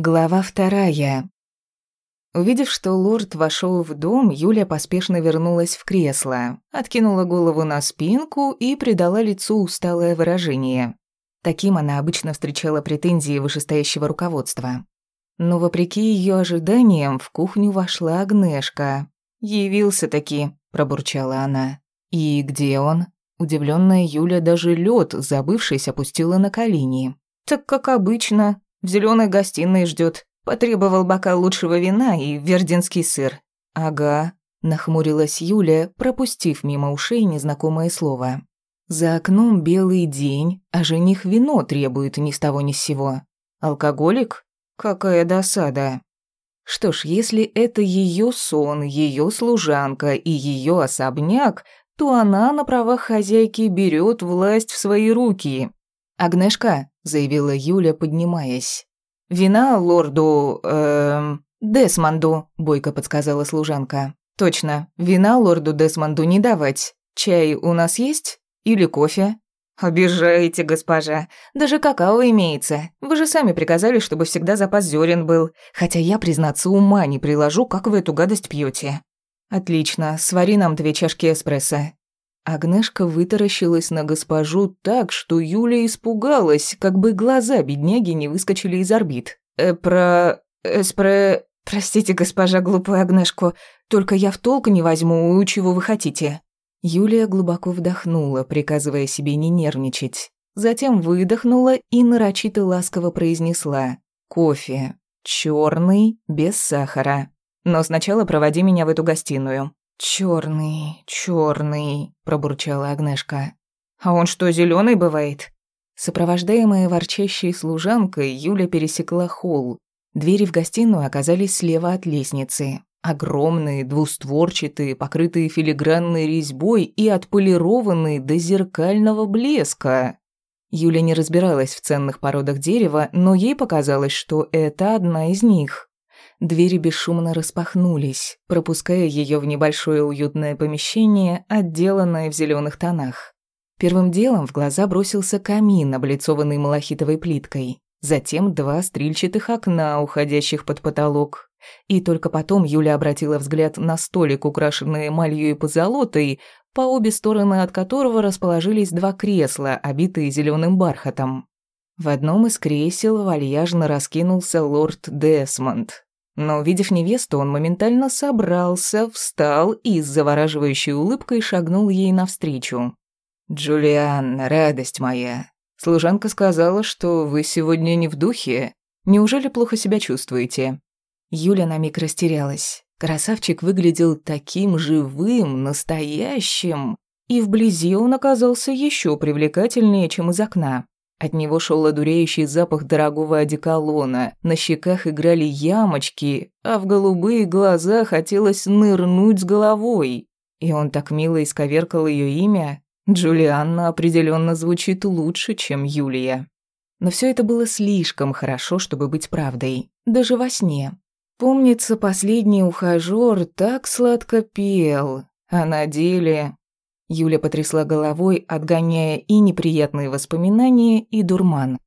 Глава вторая. Увидев, что лорд вошел в дом, Юля поспешно вернулась в кресло, откинула голову на спинку и придала лицу усталое выражение. Таким она обычно встречала претензии вышестоящего руководства. Но вопреки ее ожиданиям в кухню вошла Агнешка. «Явился таки», – пробурчала она. «И где он?» Удивленная Юля даже лед, забывшись, опустила на колени. «Так как обычно», в зеленой гостиной ждет. Потребовал бокал лучшего вина и вердинский сыр. Ага, нахмурилась Юля, пропустив мимо ушей незнакомое слово. За окном белый день, а жених вино требует ни с того ни с сего. Алкоголик? Какая досада. Что ж, если это ее сон, ее служанка и ее особняк, то она на правах хозяйки берет власть в свои руки. Агнешка, заявила Юля, поднимаясь. «Вина лорду... эм... Десмонду», — бойко подсказала служанка. «Точно, вина лорду Десмонду не давать. Чай у нас есть? Или кофе?» «Обижаете, госпожа. Даже какао имеется. Вы же сами приказали, чтобы всегда запас зерен был. Хотя я, признаться, ума не приложу, как вы эту гадость пьете. «Отлично. Свари нам две чашки эспрессо. Агнешка вытаращилась на госпожу так, что Юля испугалась, как бы глаза бедняги не выскочили из орбит. «Э, про... эспре... Простите, госпожа глупую Агнешку, только я в толк не возьму, чего вы хотите». Юлия глубоко вдохнула, приказывая себе не нервничать. Затем выдохнула и нарочито ласково произнесла «Кофе. черный, без сахара. Но сначала проводи меня в эту гостиную. Черный, черный, пробурчала Агнешка. А он что, зеленый бывает? Сопровождаемая ворчащей служанкой, Юля пересекла холл. Двери в гостиную оказались слева от лестницы. Огромные, двустворчатые, покрытые филигранной резьбой и отполированные до зеркального блеска. Юля не разбиралась в ценных породах дерева, но ей показалось, что это одна из них. Двери бесшумно распахнулись, пропуская ее в небольшое уютное помещение, отделанное в зеленых тонах. Первым делом в глаза бросился камин, облицованный малахитовой плиткой. Затем два стрельчатых окна, уходящих под потолок. И только потом Юля обратила взгляд на столик, украшенный эмалью и позолотой, по обе стороны от которого расположились два кресла, обитые зеленым бархатом. В одном из кресел вальяжно раскинулся лорд Десмонд, но, увидев невесту, он моментально собрался, встал и с завораживающей улыбкой шагнул ей навстречу. «Джулиан, радость моя, служанка сказала, что вы сегодня не в духе. Неужели плохо себя чувствуете?» Юля на миг растерялась. Красавчик выглядел таким живым, настоящим, и вблизи он оказался еще привлекательнее, чем из окна. От него шел одуреющий запах дорогого одеколона, на щеках играли ямочки, а в голубые глаза хотелось нырнуть с головой. И он так мило исковеркал ее имя. Джулианна определенно звучит лучше, чем Юлия. Но все это было слишком хорошо, чтобы быть правдой, даже во сне. Помнится, последний ухажёр так сладко пел, а на деле Юля потрясла головой, отгоняя и неприятные воспоминания, и дурман.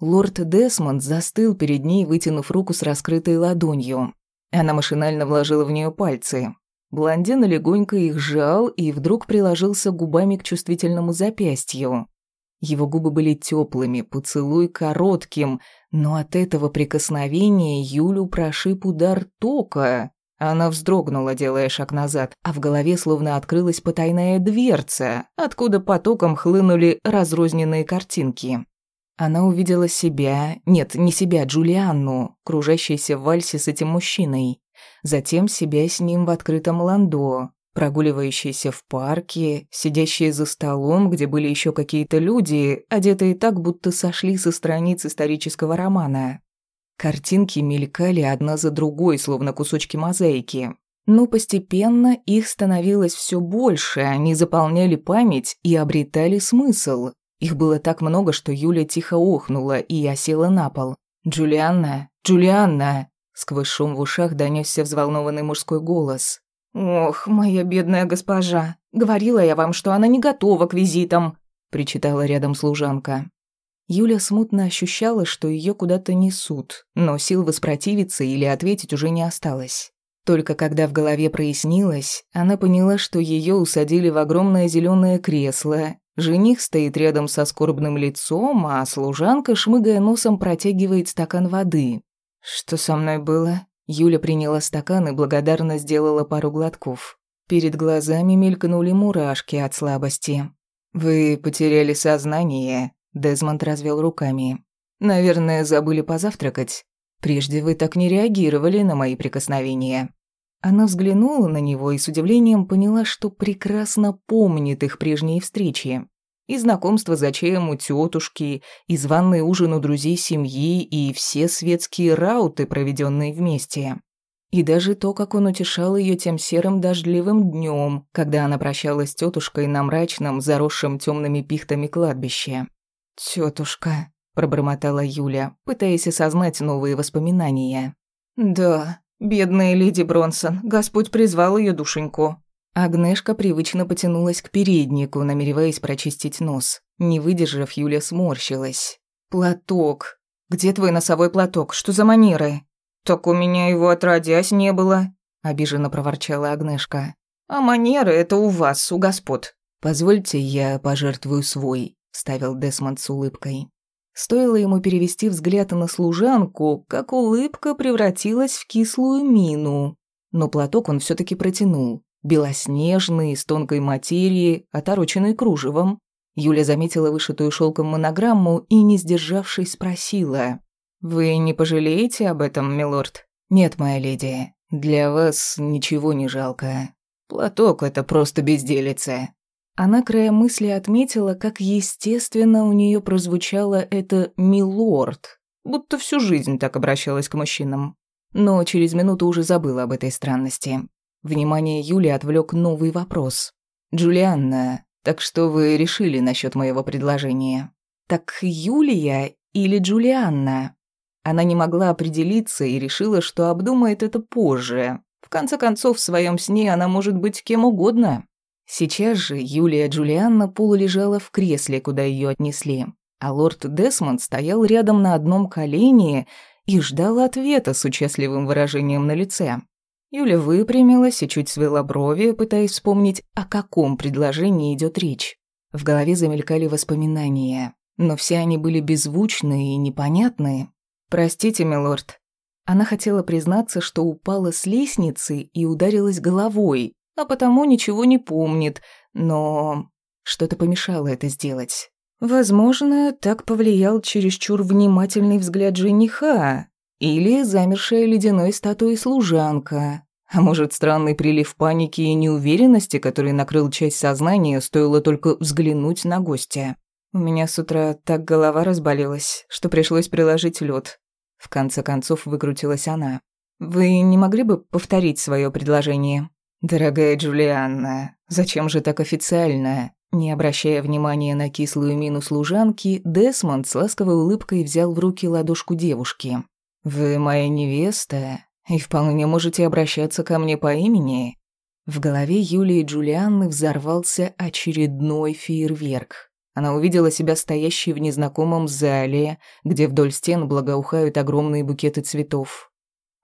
Лорд Десмонд застыл перед ней, вытянув руку с раскрытой ладонью. Она машинально вложила в нее пальцы. Блондин легонько их сжал и вдруг приложился губами к чувствительному запястью. Его губы были теплыми, поцелуй коротким, но от этого прикосновения Юлю прошиб удар тока. Она вздрогнула, делая шаг назад, а в голове словно открылась потайная дверца, откуда потоком хлынули разрозненные картинки. Она увидела себя, нет, не себя, Джулианну, кружащейся в вальсе с этим мужчиной. Затем себя с ним в открытом ландо, прогуливающейся в парке, сидящие за столом, где были еще какие-то люди, одетые так, будто сошли со страниц исторического романа. Картинки мелькали одна за другой, словно кусочки мозаики. Но постепенно их становилось все больше, они заполняли память и обретали смысл. Их было так много, что Юля тихо охнула и осела на пол. «Джулианна! Джулианна!» Сквозь шум в ушах донесся взволнованный мужской голос. «Ох, моя бедная госпожа! Говорила я вам, что она не готова к визитам!» причитала рядом служанка. Юля смутно ощущала, что ее куда-то несут, но сил воспротивиться или ответить уже не осталось. Только когда в голове прояснилось, она поняла, что ее усадили в огромное зеленое кресло. Жених стоит рядом со скорбным лицом, а служанка, шмыгая носом, протягивает стакан воды. «Что со мной было?» Юля приняла стакан и благодарно сделала пару глотков. Перед глазами мелькнули мурашки от слабости. «Вы потеряли сознание», — Дезмонд развел руками. «Наверное, забыли позавтракать. Прежде вы так не реагировали на мои прикосновения». Она взглянула на него и с удивлением поняла, что прекрасно помнит их прежние встречи. И знакомство за чаем у тетушки, и званый ужин у друзей семьи, и все светские рауты, проведенные вместе. И даже то, как он утешал ее тем серым дождливым днем, когда она прощалась с тетушкой на мрачном, заросшем темными пихтами кладбище. Тетушка, пробормотала Юля, пытаясь осознать новые воспоминания. «Да, Бедная леди Бронсон, Господь призвал ее душеньку. Агнешка привычно потянулась к переднику, намереваясь прочистить нос. Не выдержав, Юля сморщилась. «Платок. Где твой носовой платок? Что за манеры?» «Так у меня его отродясь не было», — обиженно проворчала Агнешка. «А манеры — это у вас, у господ». «Позвольте, я пожертвую свой», — вставил Десмонд с улыбкой. Стоило ему перевести взгляд на служанку, как улыбка превратилась в кислую мину. Но платок он все таки протянул. Белоснежный, из тонкой материи, отороченный кружевом. Юля заметила вышитую шелком монограмму и, не сдержавшись, спросила. «Вы не пожалеете об этом, милорд?» «Нет, моя леди, для вас ничего не жалко. Платок — это просто безделица. Она краем мысли отметила, как естественно у нее прозвучало это «милорд», будто всю жизнь так обращалась к мужчинам. Но через минуту уже забыла об этой странности. Внимание Юли отвлек новый вопрос. «Джулианна, так что вы решили насчет моего предложения?» «Так Юлия или Джулианна?» Она не могла определиться и решила, что обдумает это позже. В конце концов, в своем сне она может быть кем угодно. Сейчас же Юлия Джулианна полулежала в кресле, куда ее отнесли, а лорд Десмонд стоял рядом на одном колене и ждал ответа с участливым выражением на лице. Юля выпрямилась и чуть свела брови, пытаясь вспомнить, о каком предложении идет речь. В голове замелькали воспоминания, но все они были беззвучные и непонятные. «Простите, милорд». Она хотела признаться, что упала с лестницы и ударилась головой, а потому ничего не помнит, но что-то помешало это сделать. Возможно, так повлиял чересчур внимательный взгляд жениха или замершая ледяной статуей служанка. А может, странный прилив паники и неуверенности, который накрыл часть сознания, стоило только взглянуть на гостя. У меня с утра так голова разболелась, что пришлось приложить лед. В конце концов выкрутилась она. «Вы не могли бы повторить свое предложение?» «Дорогая Джулианна, зачем же так официально?» Не обращая внимания на кислую мину служанки, Десмонд с ласковой улыбкой взял в руки ладошку девушки. «Вы моя невеста, и вполне можете обращаться ко мне по имени». В голове Юлии Джулианны взорвался очередной фейерверк. Она увидела себя стоящей в незнакомом зале, где вдоль стен благоухают огромные букеты цветов.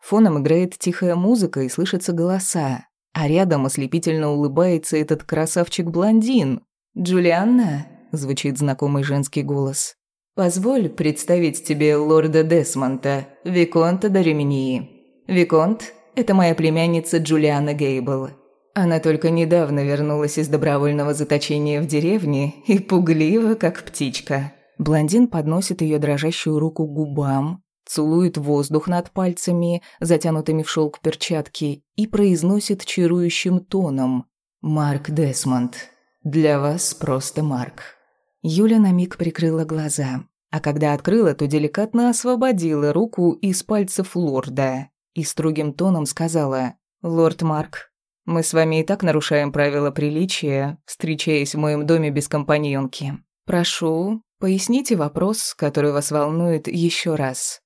Фоном играет тихая музыка и слышатся голоса а рядом ослепительно улыбается этот красавчик-блондин. «Джулианна?» – звучит знакомый женский голос. «Позволь представить тебе лорда Десмонта, Виконта Дореминии. Виконт – это моя племянница Джулиана Гейбл. Она только недавно вернулась из добровольного заточения в деревне и пуглива, как птичка». Блондин подносит ее дрожащую руку к губам, целует воздух над пальцами, затянутыми в шелк перчатки, и произносит чарующим тоном «Марк Десмонд, для вас просто Марк». Юля на миг прикрыла глаза, а когда открыла, то деликатно освободила руку из пальцев лорда и строгим тоном сказала «Лорд Марк, мы с вами и так нарушаем правила приличия, встречаясь в моем доме без компаньонки. Прошу, поясните вопрос, который вас волнует еще раз».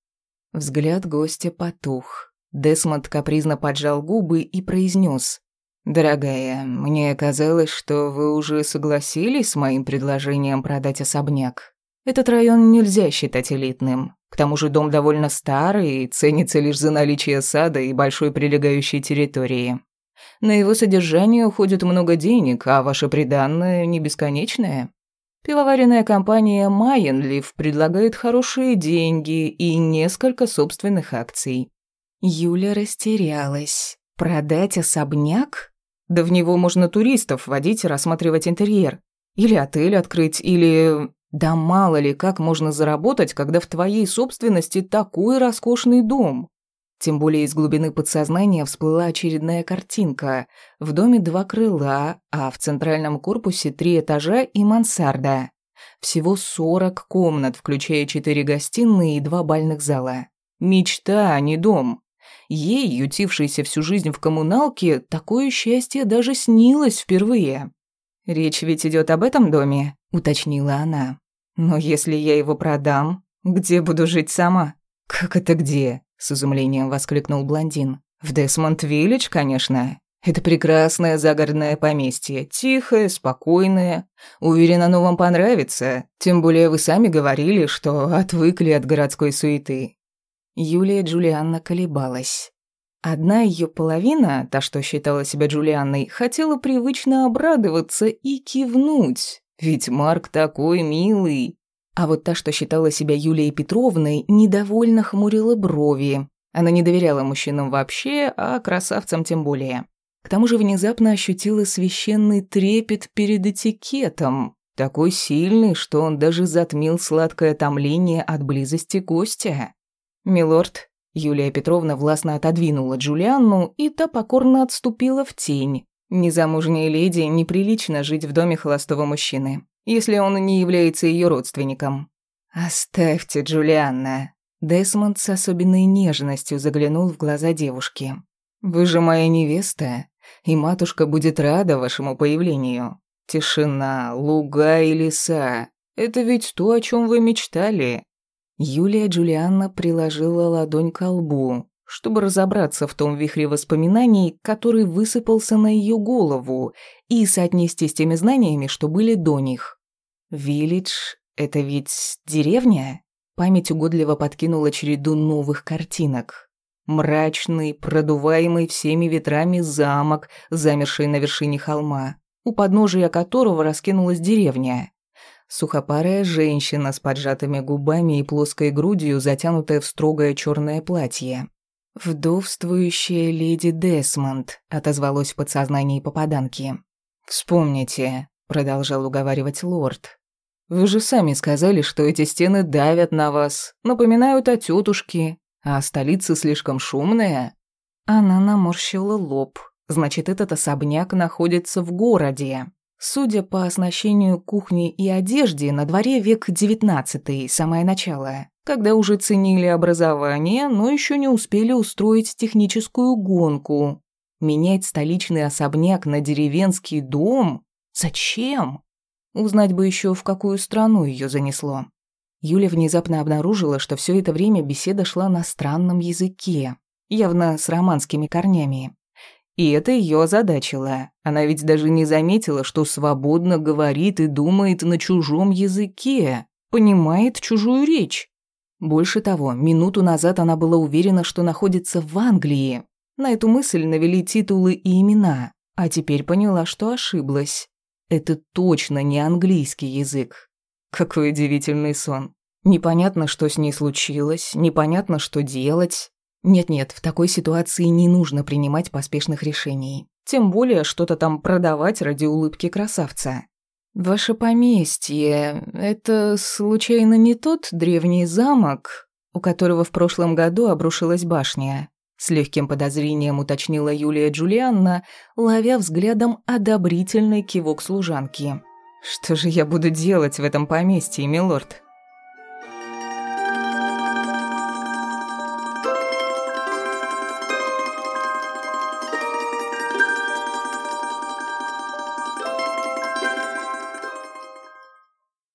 Взгляд гостя потух. Десмонд капризно поджал губы и произнес: «Дорогая, мне казалось, что вы уже согласились с моим предложением продать особняк. Этот район нельзя считать элитным. К тому же дом довольно старый и ценится лишь за наличие сада и большой прилегающей территории. На его содержание уходит много денег, а ваше приданное не бесконечное. Пивоваренная компания «Майенлиф» предлагает хорошие деньги и несколько собственных акций. Юля растерялась. Продать особняк? Да в него можно туристов водить и рассматривать интерьер. Или отель открыть, или... Да мало ли, как можно заработать, когда в твоей собственности такой роскошный дом. Тем более из глубины подсознания всплыла очередная картинка. В доме два крыла, а в центральном корпусе три этажа и мансарда. Всего сорок комнат, включая четыре гостиные и два бальных зала. Мечта, а не дом. Ей, ютившейся всю жизнь в коммуналке, такое счастье даже снилось впервые. «Речь ведь идет об этом доме», — уточнила она. «Но если я его продам, где буду жить сама?» «Как это где?» С изумлением воскликнул блондин. В Десмонд-Виллидж, конечно. Это прекрасное загородное поместье, тихое, спокойное. Уверена, оно вам понравится. Тем более вы сами говорили, что отвыкли от городской суеты. Юлия Джулианна колебалась. Одна ее половина, та, что считала себя Джулианной, хотела привычно обрадоваться и кивнуть. Ведь Марк такой милый. А вот та, что считала себя Юлией Петровной, недовольно хмурила брови. Она не доверяла мужчинам вообще, а красавцам тем более. К тому же внезапно ощутила священный трепет перед этикетом, такой сильный, что он даже затмил сладкое томление от близости гостя. «Милорд», Юлия Петровна властно отодвинула Джулианну, и та покорно отступила в тень. Незамужней леди неприлично жить в доме холостого мужчины если он не является ее родственником. «Оставьте, Джулианна». Десмонд с особенной нежностью заглянул в глаза девушки. «Вы же моя невеста, и матушка будет рада вашему появлению. Тишина, луга и леса — это ведь то, о чем вы мечтали». Юлия Джулианна приложила ладонь к лбу, чтобы разобраться в том вихре воспоминаний, который высыпался на ее голову, и соотнести с теми знаниями, что были до них. Виллидж — это ведь деревня? Память угодливо подкинула череду новых картинок. Мрачный, продуваемый всеми ветрами замок, замерший на вершине холма, у подножия которого раскинулась деревня. Сухопарая женщина с поджатыми губами и плоской грудью, затянутая в строгое черное платье. «Вдовствующая леди Десмонд», — отозвалось в подсознании попаданки. «Вспомните», — продолжал уговаривать лорд, вы же сами сказали, что эти стены давят на вас, напоминают о тетушке, а столица слишком шумная». Она наморщила лоб. Значит, этот особняк находится в городе. Судя по оснащению кухни и одежде, на дворе век девятнадцатый, самое начало, когда уже ценили образование, но еще не успели устроить техническую гонку. Менять столичный особняк на деревенский дом? Зачем? Узнать бы еще, в какую страну ее занесло. Юля внезапно обнаружила, что все это время беседа шла на странном языке, явно с романскими корнями. И это ее озадачило. Она ведь даже не заметила, что свободно говорит и думает на чужом языке, понимает чужую речь. Больше того, минуту назад она была уверена, что находится в Англии. На эту мысль навели титулы и имена, а теперь поняла, что ошиблась. Это точно не английский язык. Какой удивительный сон. Непонятно, что с ней случилось, непонятно, что делать. Нет-нет, в такой ситуации не нужно принимать поспешных решений. Тем более что-то там продавать ради улыбки красавца. Ваше поместье — это случайно не тот древний замок, у которого в прошлом году обрушилась башня? С легким подозрением уточнила Юлия Джулианна, ловя взглядом одобрительный кивок служанки. «Что же я буду делать в этом поместье, милорд?»